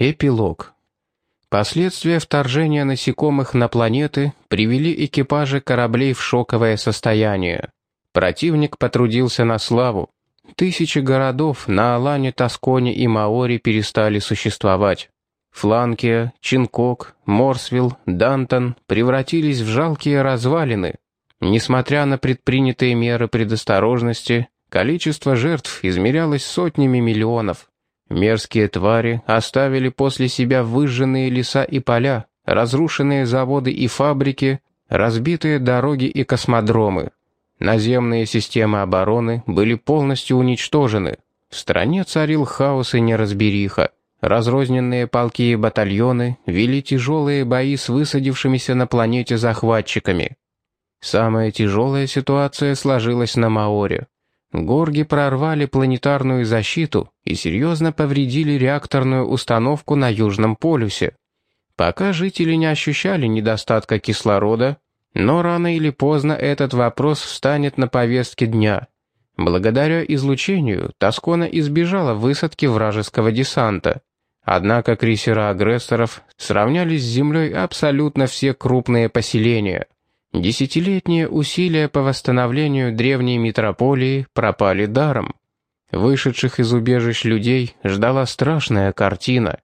Эпилог. Последствия вторжения насекомых на планеты привели экипажи кораблей в шоковое состояние. Противник потрудился на славу. Тысячи городов на Алане, Тосконе и Маори перестали существовать. Фланкия, Чинкок, Морсвилл, Дантон превратились в жалкие развалины. Несмотря на предпринятые меры предосторожности, количество жертв измерялось сотнями миллионов. Мерзкие твари оставили после себя выжженные леса и поля, разрушенные заводы и фабрики, разбитые дороги и космодромы. Наземные системы обороны были полностью уничтожены. В стране царил хаос и неразбериха. Разрозненные полки и батальоны вели тяжелые бои с высадившимися на планете захватчиками. Самая тяжелая ситуация сложилась на Маоре. Горги прорвали планетарную защиту и серьезно повредили реакторную установку на Южном полюсе. Пока жители не ощущали недостатка кислорода, но рано или поздно этот вопрос встанет на повестке дня. Благодаря излучению Тоскона избежала высадки вражеского десанта. Однако крейсера агрессоров сравнялись с Землей абсолютно все крупные поселения – Десятилетние усилия по восстановлению древней метрополии пропали даром. Вышедших из убежищ людей ждала страшная картина.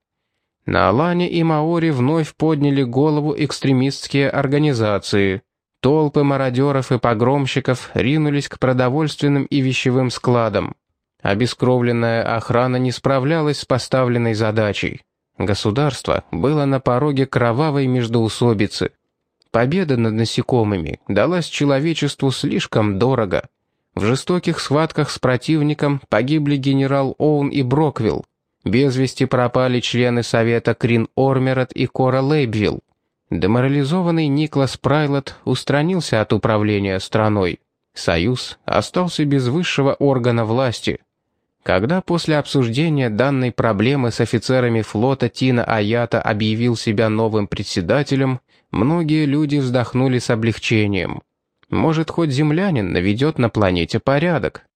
На Алане и Маори вновь подняли голову экстремистские организации. Толпы мародеров и погромщиков ринулись к продовольственным и вещевым складам. Обескровленная охрана не справлялась с поставленной задачей. Государство было на пороге кровавой междоусобицы. Победа над насекомыми далась человечеству слишком дорого. В жестоких схватках с противником погибли генерал Оун и Броквилл. Без вести пропали члены Совета Крин Ормерет и Кора Лейбвилл. Деморализованный Никлас Прайлот устранился от управления страной. Союз остался без высшего органа власти. Когда после обсуждения данной проблемы с офицерами флота Тина Аята объявил себя новым председателем, Многие люди вздохнули с облегчением. Может, хоть землянин наведет на планете порядок.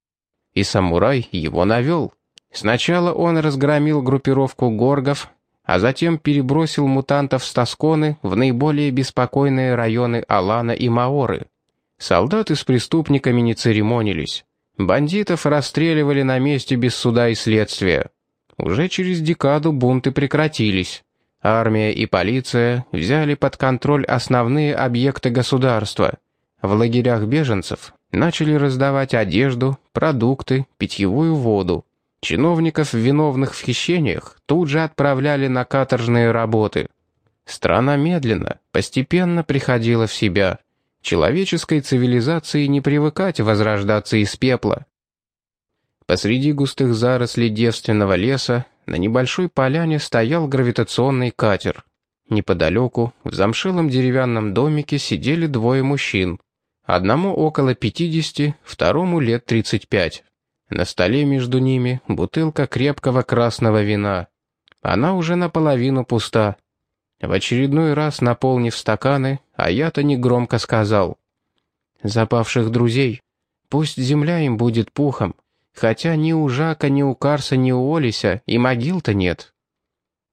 И самурай его навел. Сначала он разгромил группировку горгов, а затем перебросил мутантов с Тосконы в наиболее беспокойные районы Алана и Маоры. Солдаты с преступниками не церемонились. Бандитов расстреливали на месте без суда и следствия. Уже через декаду бунты прекратились. Армия и полиция взяли под контроль основные объекты государства. В лагерях беженцев начали раздавать одежду, продукты, питьевую воду. Чиновников, виновных в хищениях, тут же отправляли на каторжные работы. Страна медленно, постепенно приходила в себя. Человеческой цивилизации не привыкать возрождаться из пепла. Посреди густых зарослей девственного леса на небольшой поляне стоял гравитационный катер. Неподалеку, в замшелом деревянном домике сидели двое мужчин. Одному около 50, второму лет 35. На столе между ними бутылка крепкого красного вина. Она уже наполовину пуста. В очередной раз, наполнив стаканы, Аята негромко сказал. «Запавших друзей. Пусть земля им будет пухом, хотя ни у Жака, ни у Карса, ни у Олися и могил-то нет.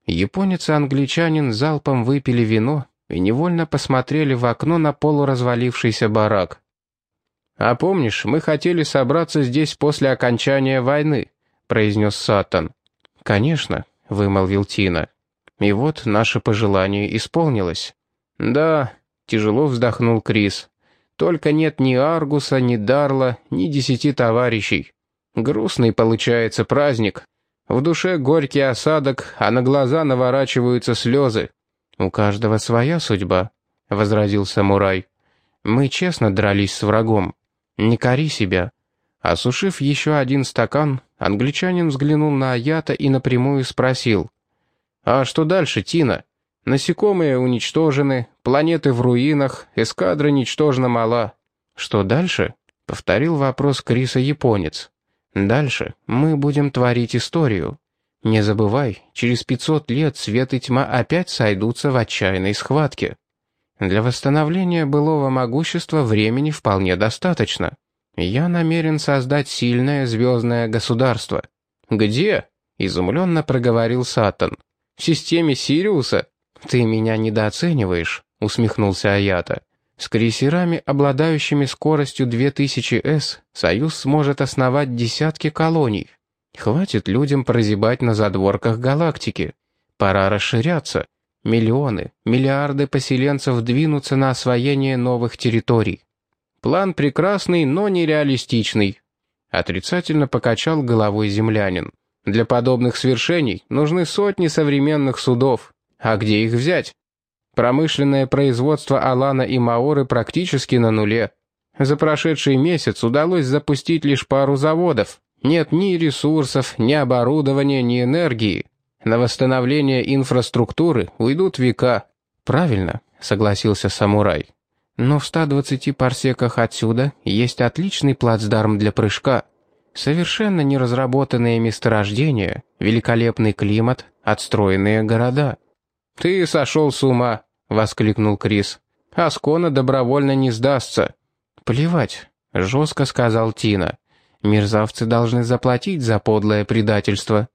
Японец и англичанин залпом выпили вино и невольно посмотрели в окно на полуразвалившийся барак. «А помнишь, мы хотели собраться здесь после окончания войны», — произнес Сатан. «Конечно», — вымолвил Тина. «И вот наше пожелание исполнилось». «Да», — тяжело вздохнул Крис. «Только нет ни Аргуса, ни Дарла, ни десяти товарищей. Грустный получается праздник. В душе горький осадок, а на глаза наворачиваются слезы. «У каждого своя судьба», — возразил самурай. «Мы честно дрались с врагом. Не кори себя». Осушив еще один стакан, англичанин взглянул на Аята и напрямую спросил. «А что дальше, Тина? Насекомые уничтожены, планеты в руинах, эскадра ничтожно мала». «Что дальше?» — повторил вопрос Криса японец. Дальше мы будем творить историю. Не забывай, через 500 лет свет и тьма опять сойдутся в отчаянной схватке. Для восстановления былого могущества времени вполне достаточно. Я намерен создать сильное звездное государство. Где? Изумленно проговорил Сатан. В системе Сириуса? Ты меня недооцениваешь, усмехнулся Аята. С крейсерами, обладающими скоростью 2000 С, Союз сможет основать десятки колоний. Хватит людям прозябать на задворках галактики. Пора расширяться. Миллионы, миллиарды поселенцев двинутся на освоение новых территорий. План прекрасный, но нереалистичный. Отрицательно покачал головой землянин. Для подобных свершений нужны сотни современных судов. А где их взять? Промышленное производство Алана и Маоры практически на нуле. За прошедший месяц удалось запустить лишь пару заводов. Нет ни ресурсов, ни оборудования, ни энергии. На восстановление инфраструктуры уйдут века. Правильно, согласился самурай. Но в 120 парсеках отсюда есть отличный плацдарм для прыжка. Совершенно неразработанные месторождения, великолепный климат, отстроенные города. «Ты сошел с ума!» — воскликнул Крис. «Аскона добровольно не сдастся». «Плевать», — жестко сказал Тина. «Мерзавцы должны заплатить за подлое предательство».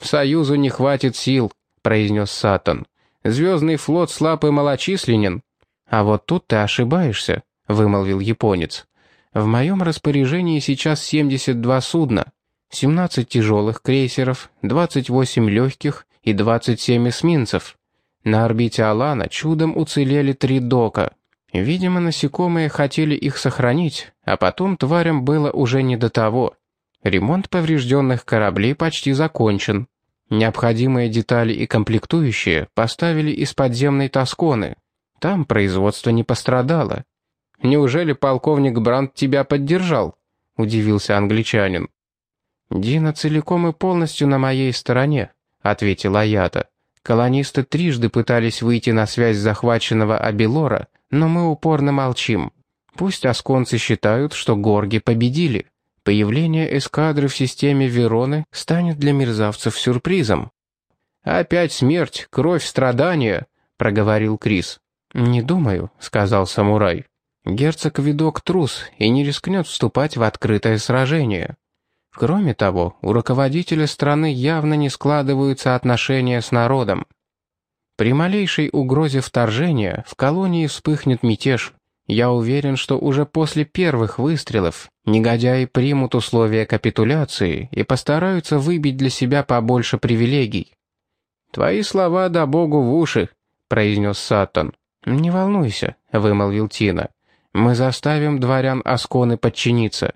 «Союзу не хватит сил», — произнес Сатан. «Звездный флот слаб и малочисленен». «А вот тут ты ошибаешься», — вымолвил японец. «В моем распоряжении сейчас 72 судна, 17 тяжелых крейсеров, 28 легких и 27 эсминцев. На орбите Алана чудом уцелели три дока. Видимо, насекомые хотели их сохранить, а потом тварям было уже не до того. Ремонт поврежденных кораблей почти закончен. Необходимые детали и комплектующие поставили из подземной Тосконы. Там производство не пострадало. «Неужели полковник Брандт тебя поддержал?» — удивился англичанин. «Дина целиком и полностью на моей стороне», — ответила Аята. Колонисты трижды пытались выйти на связь захваченного Абелора, но мы упорно молчим. Пусть асконцы считают, что горги победили. Появление эскадры в системе Вероны станет для мерзавцев сюрпризом. «Опять смерть, кровь, страдания», — проговорил Крис. «Не думаю», — сказал самурай. «Герцог видок трус и не рискнет вступать в открытое сражение. Кроме того, у руководителя страны явно не складываются отношения с народом. При малейшей угрозе вторжения в колонии вспыхнет мятеж. Я уверен, что уже после первых выстрелов негодяи примут условия капитуляции и постараются выбить для себя побольше привилегий. «Твои слова да богу в уши», — произнес Саттон. «Не волнуйся», — вымолвил Тина. «Мы заставим дворян Асконы подчиниться.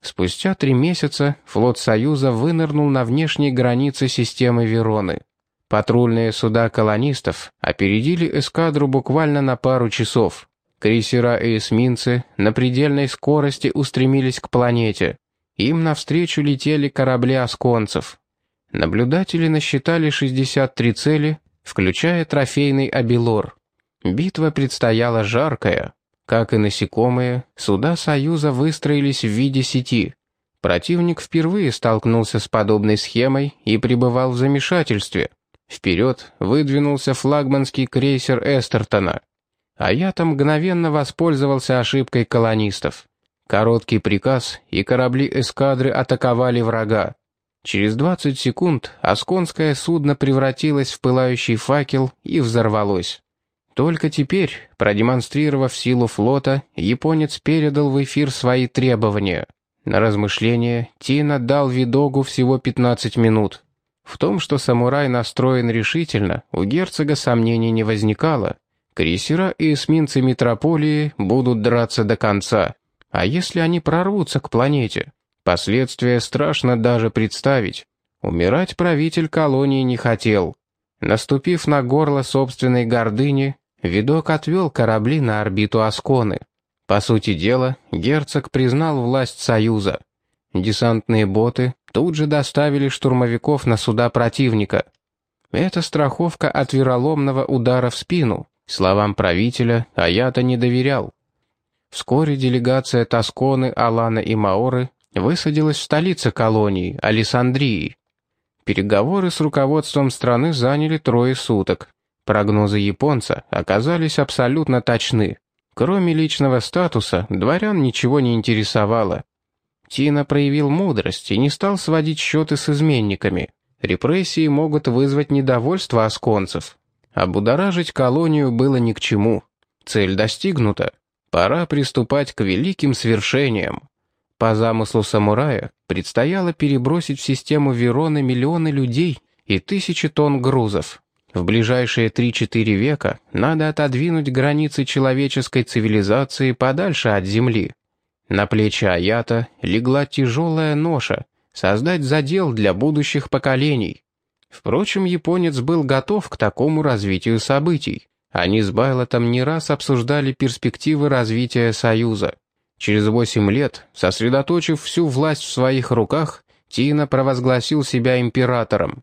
Спустя три месяца флот Союза вынырнул на внешней границе системы Вероны. Патрульные суда колонистов опередили эскадру буквально на пару часов. Крейсера и эсминцы на предельной скорости устремились к планете. Им навстречу летели корабли асконцев. Наблюдатели насчитали 63 цели, включая трофейный Абилор. Битва предстояла жаркая. Как и насекомые, суда Союза выстроились в виде сети. Противник впервые столкнулся с подобной схемой и пребывал в замешательстве. Вперед выдвинулся флагманский крейсер Эстертона. А я-то мгновенно воспользовался ошибкой колонистов. Короткий приказ, и корабли эскадры атаковали врага. Через 20 секунд асконское судно превратилось в пылающий факел и взорвалось. Только теперь, продемонстрировав силу флота, японец передал в эфир свои требования. На размышление Тина дал Видогу всего 15 минут. В том, что самурай настроен решительно, у герцога сомнений не возникало. Крейсера и эсминцы метрополии будут драться до конца. А если они прорвутся к планете? Последствия страшно даже представить. Умирать правитель колонии не хотел. Наступив на горло собственной гордыни, Видок отвел корабли на орбиту Асконы. По сути дела, герцог признал власть Союза. Десантные боты тут же доставили штурмовиков на суда противника. Это страховка от вероломного удара в спину. Словам правителя, а я-то не доверял. Вскоре делегация Тосконы, Алана и Маоры высадилась в столице колонии, Александрии. Переговоры с руководством страны заняли трое суток. Прогнозы японца оказались абсолютно точны. Кроме личного статуса, дворян ничего не интересовало. Тина проявил мудрость и не стал сводить счеты с изменниками. Репрессии могут вызвать недовольство асконцев. Обудоражить колонию было ни к чему. Цель достигнута. Пора приступать к великим свершениям. По замыслу самурая предстояло перебросить в систему Вероны миллионы людей и тысячи тонн грузов. В ближайшие 3-4 века надо отодвинуть границы человеческой цивилизации подальше от Земли. На плечи Аята легла тяжелая ноша — создать задел для будущих поколений. Впрочем, японец был готов к такому развитию событий. Они с Байлотом не раз обсуждали перспективы развития Союза. Через восемь лет, сосредоточив всю власть в своих руках, Тина провозгласил себя императором.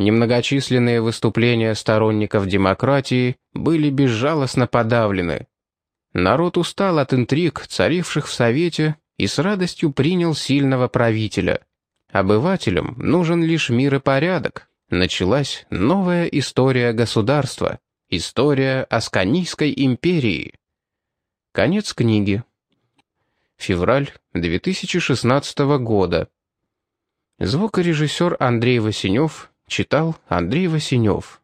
Немногочисленные выступления сторонников демократии были безжалостно подавлены. Народ устал от интриг, царивших в Совете, и с радостью принял сильного правителя. Обывателям нужен лишь мир и порядок. Началась новая история государства, история Асканийской империи. Конец книги. Февраль 2016 года. Звукорежиссер Андрей Васенев читал Андрей Васенев.